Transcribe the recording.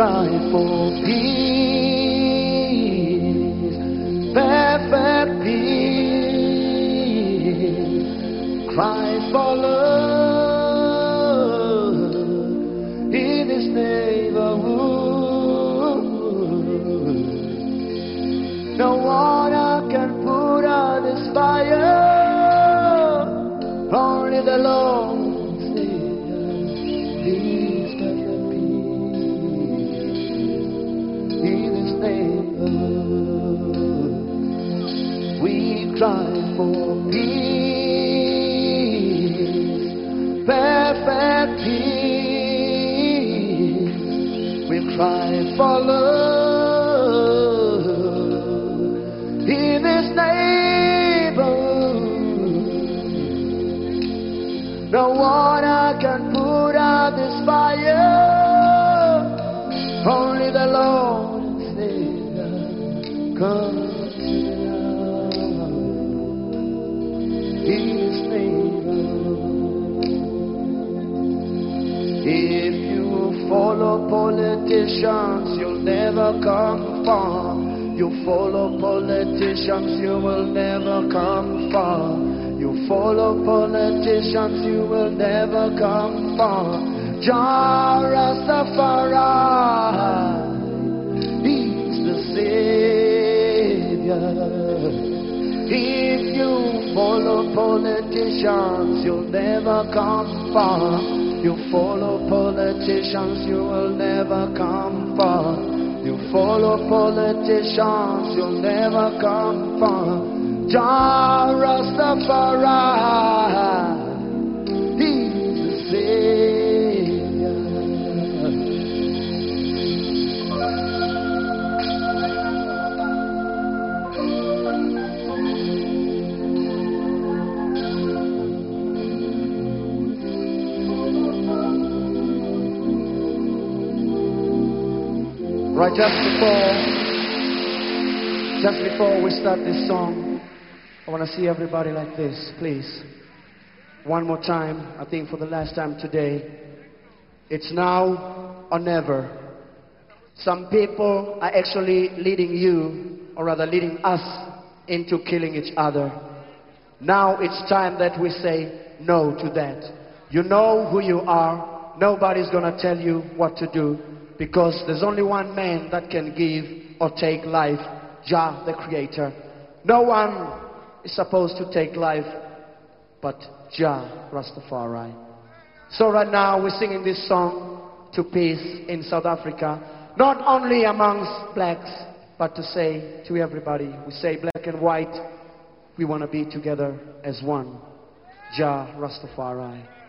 cry for peace, perfect peace. Cry for love in this neighborhood. No water can put out this fire. Only the Lord Cry for peace, perfect peace. We cry for love in this neighborhood. No water can put out this fire. Only the Lord and Savior comes If you follow politicians, you'll never come far. You follow politicians, you will never come far. You follow politicians, you will never come far. Jah Rastafari, He's the Savior. If you follow politicians, you'll never come far. You follow politicians, you will never come far. You follow politicians, you'll never come far. Jah Rastafari, Right just before, just before we start this song, I want to see everybody like this, please. One more time, I think for the last time today. It's now or never. Some people are actually leading you, or rather leading us, into killing each other. Now it's time that we say no to that. You know who you are. Nobody's going to tell you what to do because there's only one man that can give or take life, Jah, the Creator. No one is supposed to take life but Jah Rastafari. So right now we're singing this song to peace in South Africa, not only amongst blacks, but to say to everybody, we say black and white, we want to be together as one. Jah Rastafari.